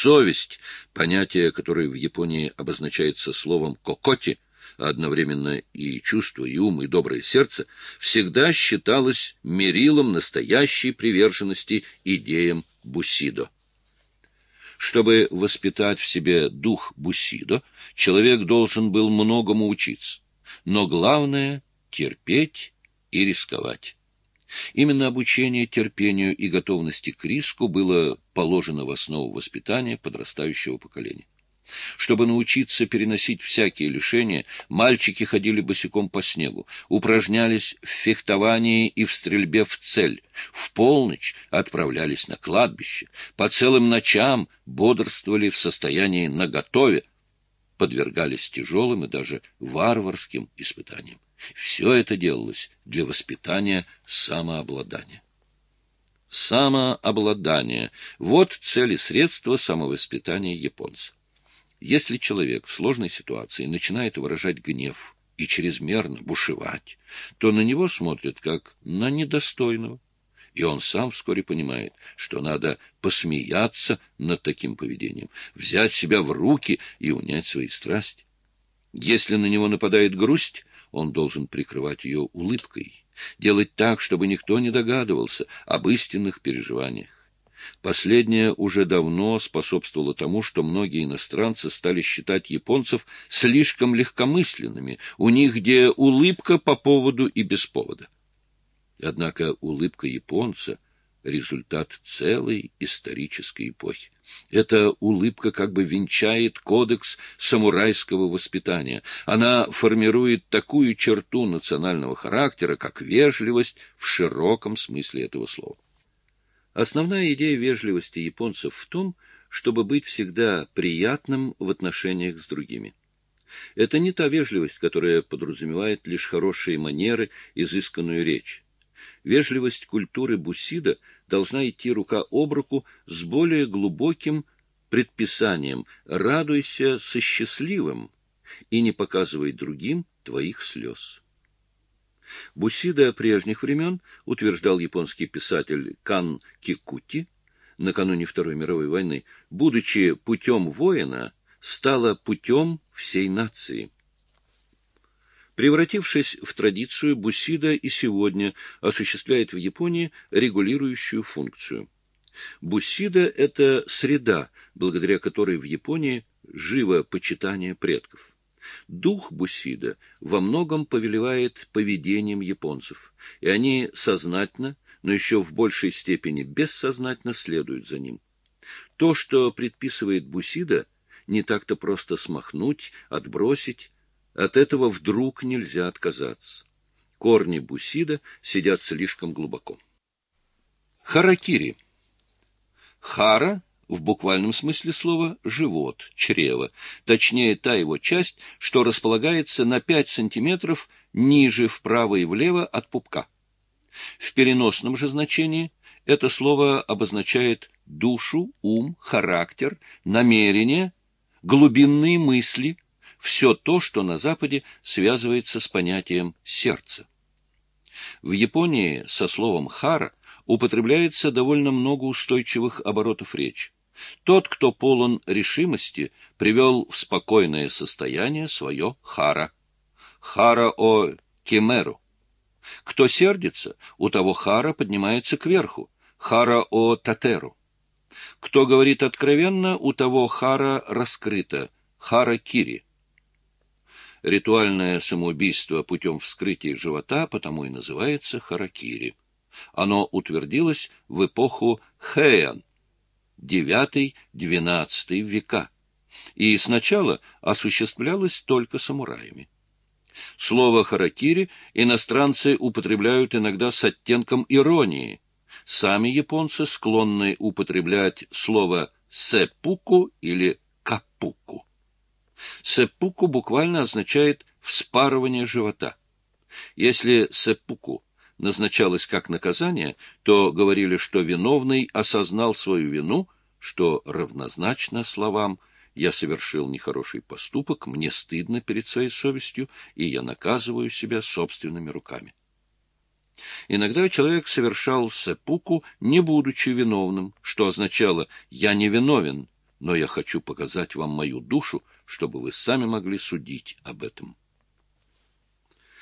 Совесть, понятие, которое в Японии обозначается словом «кокоти», а одновременно и чувство, и ум, и доброе сердце, всегда считалось мерилом настоящей приверженности идеям Бусидо. Чтобы воспитать в себе дух Бусидо, человек должен был многому учиться, но главное — терпеть и рисковать. Именно обучение терпению и готовности к риску было положено в основу воспитания подрастающего поколения. Чтобы научиться переносить всякие лишения, мальчики ходили босиком по снегу, упражнялись в фехтовании и в стрельбе в цель, в полночь отправлялись на кладбище, по целым ночам бодрствовали в состоянии наготове, подвергались тяжелым и даже варварским испытаниям. Все это делалось для воспитания самообладания. Самообладание – вот цель и средства самовоспитания японца. Если человек в сложной ситуации начинает выражать гнев и чрезмерно бушевать, то на него смотрят как на недостойного, и он сам вскоре понимает, что надо посмеяться над таким поведением, взять себя в руки и унять свои страсти. Если на него нападает грусть, он должен прикрывать ее улыбкой, делать так, чтобы никто не догадывался об истинных переживаниях. Последнее уже давно способствовало тому, что многие иностранцы стали считать японцев слишком легкомысленными, у них где улыбка по поводу и без повода. Однако улыбка японца — результат целой исторической эпохи. Эта улыбка как бы венчает кодекс самурайского воспитания. Она формирует такую черту национального характера, как вежливость в широком смысле этого слова. Основная идея вежливости японцев в том, чтобы быть всегда приятным в отношениях с другими. Это не та вежливость, которая подразумевает лишь хорошие манеры, изысканную речь. Вежливость культуры Бусида должна идти рука об руку с более глубоким предписанием «радуйся со счастливым» и не показывай другим твоих слез. Бусида прежних времен, утверждал японский писатель Кан Кикути, накануне Второй мировой войны, будучи путем воина, стала путем всей нации. Превратившись в традицию, Бусида и сегодня осуществляет в Японии регулирующую функцию. Бусида – это среда, благодаря которой в Японии живо почитание предков. Дух Бусида во многом повелевает поведением японцев, и они сознательно, но еще в большей степени бессознательно следуют за ним. То, что предписывает Бусида, не так-то просто смахнуть, отбросить, от этого вдруг нельзя отказаться. Корни бусида сидят слишком глубоко. Харакири. Хара в буквальном смысле слова живот, чрево, точнее та его часть, что располагается на 5 сантиметров ниже вправо и влево от пупка. В переносном же значении это слово обозначает душу, ум, характер, намерение, глубинные мысли – все то, что на Западе связывается с понятием «сердце». В Японии со словом «хара» употребляется довольно много устойчивых оборотов речи. Тот, кто полон решимости, привел в спокойное состояние свое хара. Хара о кемеру. Кто сердится, у того хара поднимается кверху. Хара о татеру. Кто говорит откровенно, у того хара раскрыта. Хара кири. Ритуальное самоубийство путем вскрытия живота потому и называется харакири. Оно утвердилось в эпоху Хэйан, IX-XII века, и сначала осуществлялось только самураями. Слово «харакири» иностранцы употребляют иногда с оттенком иронии. Сами японцы склонны употреблять слово «сепуку» или «капуку». Сеппуку буквально означает «вспарывание живота». Если сеппуку назначалось как наказание, то говорили, что виновный осознал свою вину, что равнозначно словам «я совершил нехороший поступок, мне стыдно перед своей совестью, и я наказываю себя собственными руками». Иногда человек совершал сеппуку, не будучи виновным, что означало «я не виновен», но я хочу показать вам мою душу, чтобы вы сами могли судить об этом.